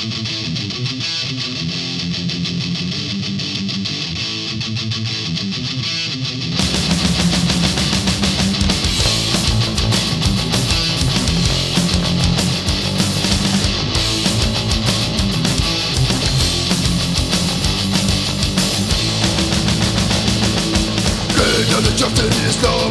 Kiedy cię w tym nie stało,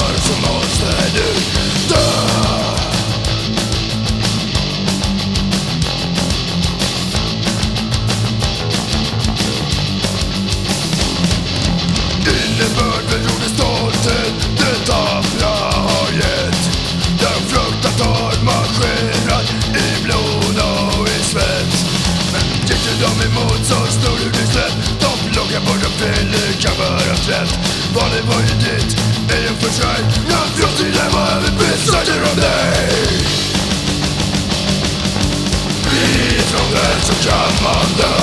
emot så står du dig slätt De plockar bort och fyller kammarens tvätt. Valet var ju ditt, i och för sig Men från framtiden var överbytt, söker om dig. Vi från värld så kan man dö